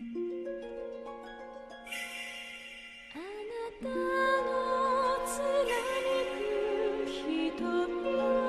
あなたの貫く瞳。